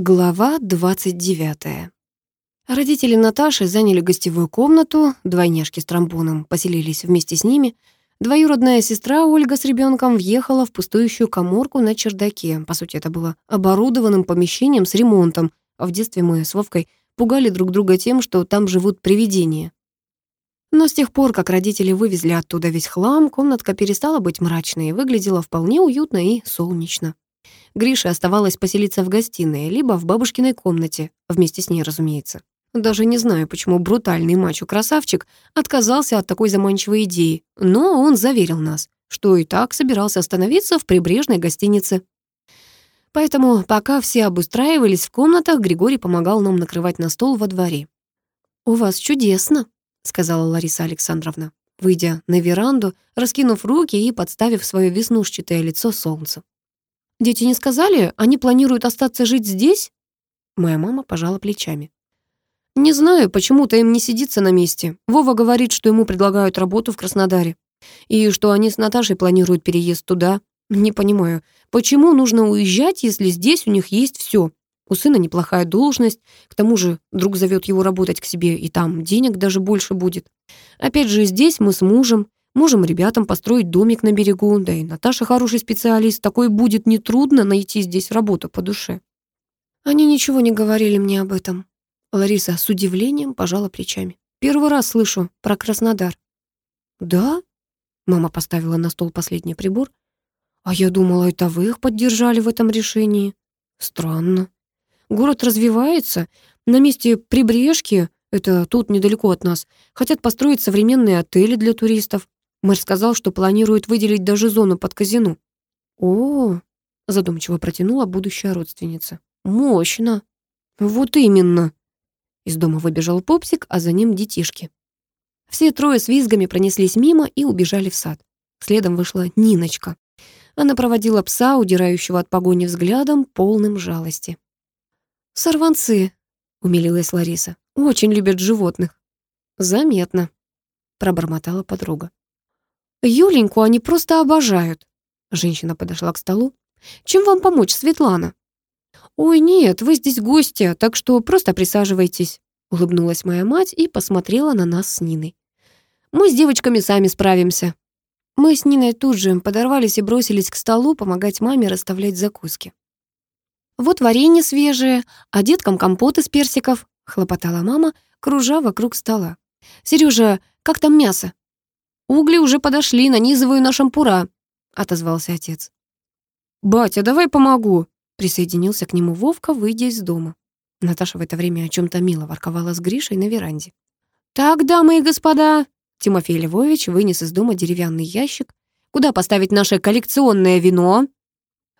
Глава 29. Родители Наташи заняли гостевую комнату, двойняшки с тромбоном поселились вместе с ними. Двоюродная сестра Ольга с ребенком въехала в пустующую коморку на чердаке. По сути, это было оборудованным помещением с ремонтом, в детстве мы с Вовкой пугали друг друга тем, что там живут привидения. Но с тех пор, как родители вывезли оттуда весь хлам, комнатка перестала быть мрачной и выглядела вполне уютно и солнечно. Грише оставалось поселиться в гостиной, либо в бабушкиной комнате, вместе с ней, разумеется. Даже не знаю, почему брутальный мачо-красавчик отказался от такой заманчивой идеи, но он заверил нас, что и так собирался остановиться в прибрежной гостинице. Поэтому, пока все обустраивались в комнатах, Григорий помогал нам накрывать на стол во дворе. «У вас чудесно», — сказала Лариса Александровна, выйдя на веранду, раскинув руки и подставив свое веснушчатое лицо солнцу. Дети не сказали, они планируют остаться жить здесь? Моя мама пожала плечами. Не знаю, почему-то им не сидится на месте. Вова говорит, что ему предлагают работу в Краснодаре. И что они с Наташей планируют переезд туда. Не понимаю, почему нужно уезжать, если здесь у них есть все. У сына неплохая должность, к тому же друг зовет его работать к себе, и там денег даже больше будет. Опять же, здесь мы с мужем, Можем ребятам построить домик на берегу, да и Наташа хороший специалист, такой будет нетрудно найти здесь работу по душе. Они ничего не говорили мне об этом. Лариса с удивлением пожала плечами. Первый раз слышу про Краснодар. Да? Мама поставила на стол последний прибор. А я думала, это вы их поддержали в этом решении. Странно. Город развивается. На месте прибрежки, это тут недалеко от нас, хотят построить современные отели для туристов. Мэр сказал, что планирует выделить даже зону под казино. О, задумчиво протянула будущая родственница. Мощно. Вот именно. Из дома выбежал попсик, а за ним детишки. Все трое с визгами пронеслись мимо и убежали в сад. Следом вышла Ниночка. Она проводила пса, удирающего от погони взглядом, полным жалости. «Сорванцы», — умилилась Лариса, — «очень любят животных». «Заметно», — пробормотала подруга. «Юленьку они просто обожают». Женщина подошла к столу. «Чем вам помочь, Светлана?» «Ой, нет, вы здесь гости, так что просто присаживайтесь», улыбнулась моя мать и посмотрела на нас с Ниной. «Мы с девочками сами справимся». Мы с Ниной тут же подорвались и бросились к столу помогать маме расставлять закуски. «Вот варенье свежее, а деткам компот из персиков», хлопотала мама, кружа вокруг стола. «Серёжа, как там мясо?» «Угли уже подошли, нанизываю на шампура», — отозвался отец. «Батя, давай помогу», — присоединился к нему Вовка, выйдя из дома. Наташа в это время о чем то мило ворковала с Гришей на веранде. «Так, дамы и господа», — Тимофей Львович вынес из дома деревянный ящик. «Куда поставить наше коллекционное вино?»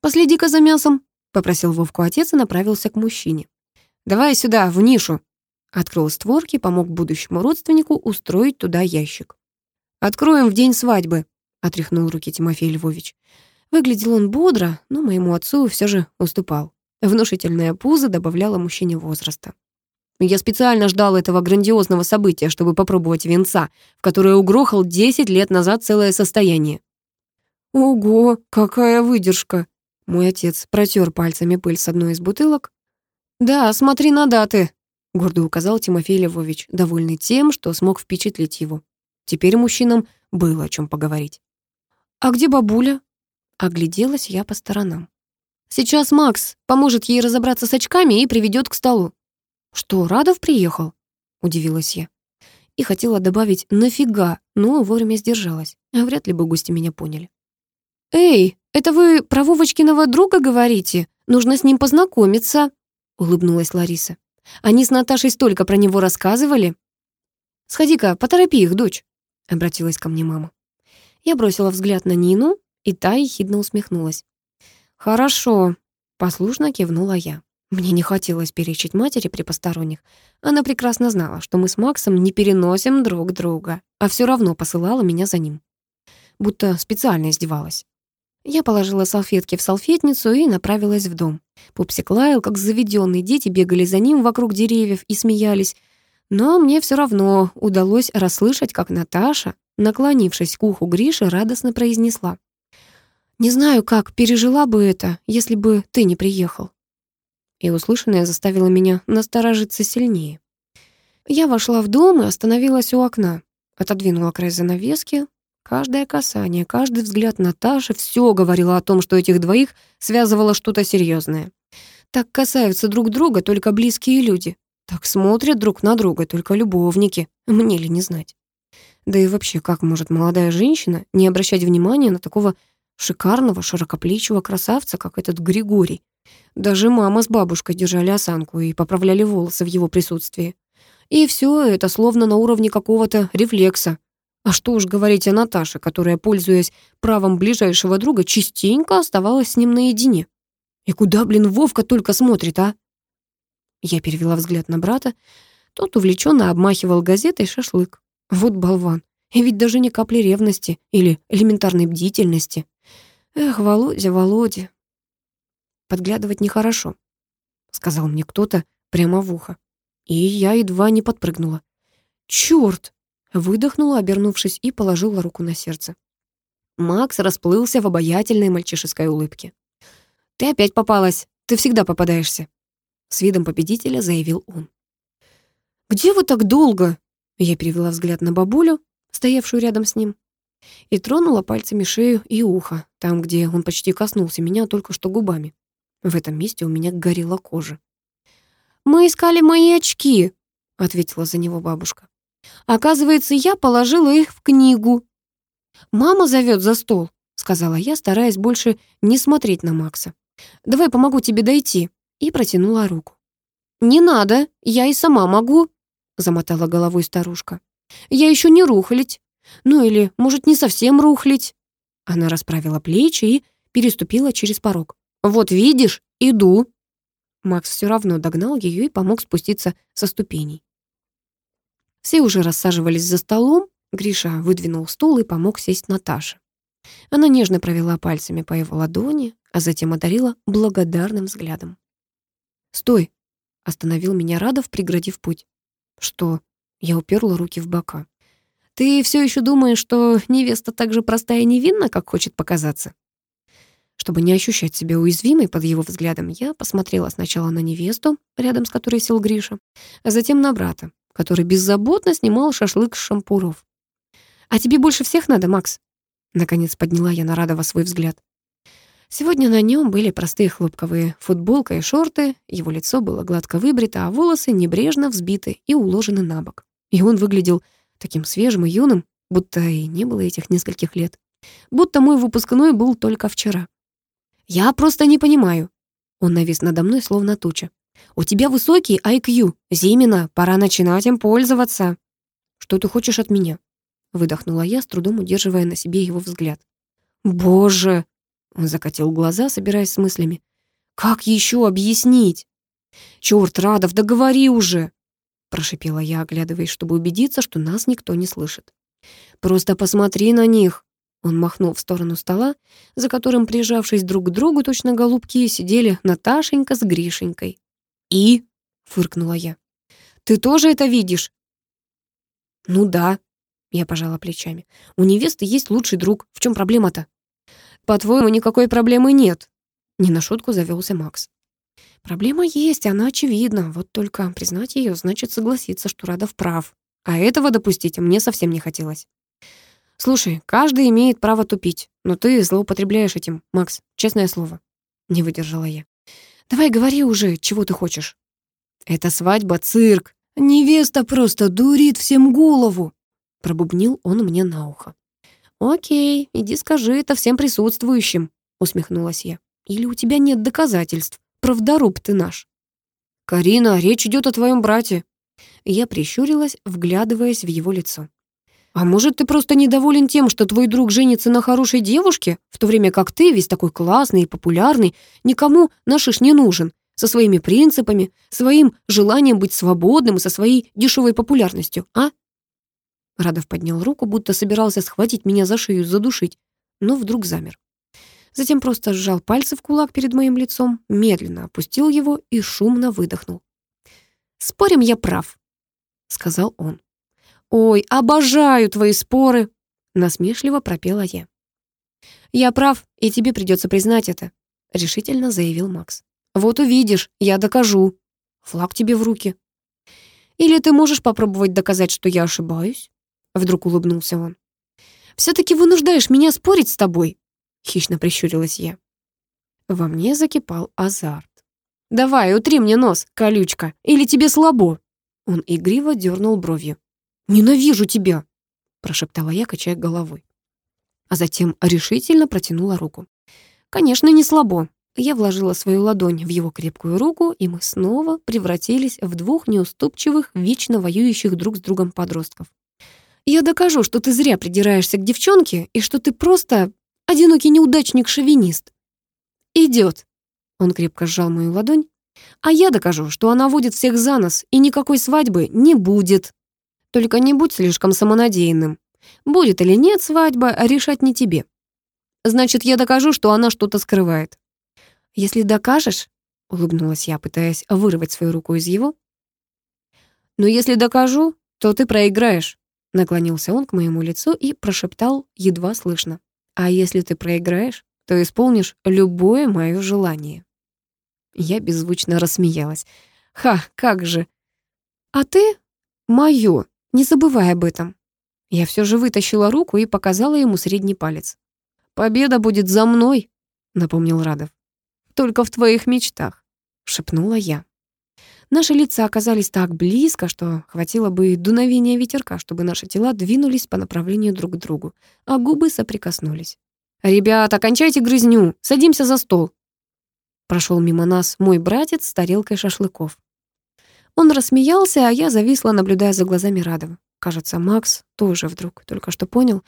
«Последи-ка за мясом», — попросил Вовку отец и направился к мужчине. «Давай сюда, в нишу». Открыл створки, помог будущему родственнику устроить туда ящик. «Откроем в день свадьбы», — отряхнул руки Тимофей Львович. Выглядел он бодро, но моему отцу все же уступал. Внушительная пузо добавляла мужчине возраста. Я специально ждал этого грандиозного события, чтобы попробовать венца, в которое угрохал 10 лет назад целое состояние. «Ого, какая выдержка!» Мой отец протер пальцами пыль с одной из бутылок. «Да, смотри на даты», — гордо указал Тимофей Львович, довольный тем, что смог впечатлить его. Теперь мужчинам было о чем поговорить. «А где бабуля?» Огляделась я по сторонам. «Сейчас Макс поможет ей разобраться с очками и приведет к столу». «Что, Радов приехал?» Удивилась я. И хотела добавить «нафига», но вовремя сдержалась. А вряд ли бы гости меня поняли. «Эй, это вы про Вовочкиного друга говорите? Нужно с ним познакомиться», — улыбнулась Лариса. «Они с Наташей столько про него рассказывали». «Сходи-ка, поторопи их, дочь». — обратилась ко мне мама. Я бросила взгляд на Нину, и та ехидно усмехнулась. «Хорошо», — послушно кивнула я. Мне не хотелось перечить матери при посторонних. Она прекрасно знала, что мы с Максом не переносим друг друга, а все равно посылала меня за ним. Будто специально издевалась. Я положила салфетки в салфетницу и направилась в дом. Пупсик лаял, как заведенный, дети бегали за ним вокруг деревьев и смеялись. Но мне все равно удалось расслышать, как Наташа, наклонившись к уху Гриши, радостно произнесла. «Не знаю, как пережила бы это, если бы ты не приехал». И услышанное заставило меня насторожиться сильнее. Я вошла в дом и остановилась у окна. Отодвинула край занавески. Каждое касание, каждый взгляд Наташи все говорило о том, что этих двоих связывало что-то серьезное. Так касаются друг друга только близкие люди. Так смотрят друг на друга только любовники. Мне ли не знать? Да и вообще, как может молодая женщина не обращать внимания на такого шикарного, широкоплечего красавца, как этот Григорий? Даже мама с бабушкой держали осанку и поправляли волосы в его присутствии. И все это словно на уровне какого-то рефлекса. А что уж говорить о Наташе, которая, пользуясь правом ближайшего друга, частенько оставалась с ним наедине. И куда, блин, Вовка только смотрит, а? Я перевела взгляд на брата. Тот увлеченно обмахивал газетой шашлык. Вот болван. И ведь даже ни капли ревности или элементарной бдительности. Эх, Володя, Володя. Подглядывать нехорошо, сказал мне кто-то прямо в ухо. И я едва не подпрыгнула. Чёрт! Выдохнула, обернувшись, и положила руку на сердце. Макс расплылся в обаятельной мальчишеской улыбке. «Ты опять попалась. Ты всегда попадаешься», — с видом победителя заявил он. «Где вы так долго?» Я перевела взгляд на бабулю, стоявшую рядом с ним, и тронула пальцами шею и ухо, там, где он почти коснулся меня только что губами. В этом месте у меня горела кожа. «Мы искали мои очки», — ответила за него бабушка. «Оказывается, я положила их в книгу». «Мама зовет за стол», — сказала я, стараясь больше не смотреть на Макса. «Давай помогу тебе дойти», и протянула руку. «Не надо, я и сама могу», — замотала головой старушка. «Я еще не рухлить. Ну или, может, не совсем рухлить». Она расправила плечи и переступила через порог. «Вот видишь, иду». Макс все равно догнал ее и помог спуститься со ступеней. Все уже рассаживались за столом. Гриша выдвинул стул и помог сесть Наташе. Она нежно провела пальцами по его ладони, а затем одарила благодарным взглядом. «Стой!» — остановил меня Радов, преградив путь. «Что?» — я уперла руки в бока. «Ты все еще думаешь, что невеста так же простая и невинна, как хочет показаться?» Чтобы не ощущать себя уязвимой под его взглядом, я посмотрела сначала на невесту, рядом с которой сел Гриша, а затем на брата, который беззаботно снимал шашлык с шампуров. «А тебе больше всех надо, Макс?» Наконец подняла я на Радова свой взгляд. Сегодня на нем были простые хлопковые футболка и шорты, его лицо было гладко выбрито, а волосы небрежно взбиты и уложены на бок. И он выглядел таким свежим и юным, будто и не было этих нескольких лет. Будто мой выпускной был только вчера. «Я просто не понимаю». Он навис надо мной, словно туча. «У тебя высокий IQ. Зимина, пора начинать им пользоваться». «Что ты хочешь от меня?» Выдохнула я, с трудом удерживая на себе его взгляд. «Боже!» Он закатил глаза, собираясь с мыслями. «Как еще объяснить?» «Чёрт, Радов, договори уже!» Прошипела я, оглядываясь, чтобы убедиться, что нас никто не слышит. «Просто посмотри на них!» Он махнул в сторону стола, за которым, прижавшись друг к другу, точно голубки, сидели Наташенька с Гришенькой. «И?» — фыркнула я. «Ты тоже это видишь?» «Ну да», — я пожала плечами. «У невесты есть лучший друг. В чем проблема-то?» «По-твоему, никакой проблемы нет?» Не на шутку завелся Макс. «Проблема есть, она очевидна. Вот только признать ее значит согласиться, что Радов прав. А этого допустить мне совсем не хотелось. «Слушай, каждый имеет право тупить, но ты злоупотребляешь этим, Макс, честное слово». Не выдержала я. «Давай говори уже, чего ты хочешь». «Это свадьба, цирк. Невеста просто дурит всем голову», пробубнил он мне на ухо. «Окей, иди скажи это всем присутствующим», усмехнулась я. «Или у тебя нет доказательств? Правдоруб ты наш». «Карина, речь идет о твоем брате». Я прищурилась, вглядываясь в его лицо. А может, ты просто недоволен тем, что твой друг женится на хорошей девушке, в то время как ты, весь такой классный и популярный, никому нашиш не нужен, со своими принципами, своим желанием быть свободным и со своей дешевой популярностью, а? Радов поднял руку, будто собирался схватить меня за шею и задушить, но вдруг замер. Затем просто сжал пальцы в кулак перед моим лицом, медленно опустил его и шумно выдохнул. «Спорим, я прав», — сказал он. «Ой, обожаю твои споры!» — насмешливо пропела я. «Я прав, и тебе придется признать это», — решительно заявил Макс. Вот увидишь, я докажу. Флаг тебе в руки. Или ты можешь попробовать доказать, что я ошибаюсь? Вдруг улыбнулся он. «Все-таки вынуждаешь меня спорить с тобой», — хищно прищурилась я. Во мне закипал азарт. «Давай, утри мне нос, колючка, или тебе слабо?» Он игриво дернул бровью. «Ненавижу тебя!» — прошептала я, качая головой. А затем решительно протянула руку. «Конечно, не слабо». Я вложила свою ладонь в его крепкую руку, и мы снова превратились в двух неуступчивых, вечно воюющих друг с другом подростков. Я докажу, что ты зря придираешься к девчонке и что ты просто одинокий неудачник-шовинист. Идет. Он крепко сжал мою ладонь. А я докажу, что она водит всех за нос, и никакой свадьбы не будет. Только не будь слишком самонадеянным. Будет или нет свадьба, решать не тебе. Значит, я докажу, что она что-то скрывает. Если докажешь, улыбнулась я, пытаясь вырвать свою руку из его. Но если докажу, то ты проиграешь. Наклонился он к моему лицу и прошептал едва слышно. «А если ты проиграешь, то исполнишь любое мое желание». Я беззвучно рассмеялась. «Ха, как же!» «А ты моё, не забывай об этом». Я все же вытащила руку и показала ему средний палец. «Победа будет за мной», — напомнил Радов. «Только в твоих мечтах», — шепнула я. Наши лица оказались так близко, что хватило бы дуновения ветерка, чтобы наши тела двинулись по направлению друг к другу, а губы соприкоснулись. «Ребята, кончайте грызню! Садимся за стол!» Прошел мимо нас мой братец с тарелкой шашлыков. Он рассмеялся, а я зависла, наблюдая за глазами Радова. Кажется, Макс тоже вдруг только что понял,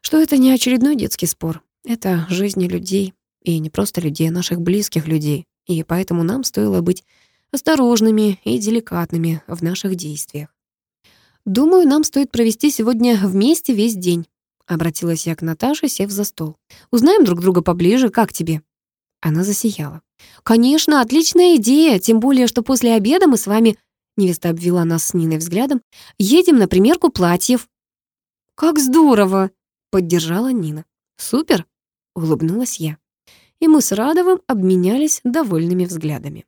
что это не очередной детский спор. Это жизни людей. И не просто людей, а наших близких людей. И поэтому нам стоило быть осторожными и деликатными в наших действиях. «Думаю, нам стоит провести сегодня вместе весь день», — обратилась я к Наташе, сев за стол. «Узнаем друг друга поближе, как тебе?» Она засияла. «Конечно, отличная идея, тем более, что после обеда мы с вами...» Невеста обвела нас с Ниной взглядом. «Едем на примерку платьев». «Как здорово!» — поддержала Нина. «Супер!» — улыбнулась я. И мы с Радовым обменялись довольными взглядами.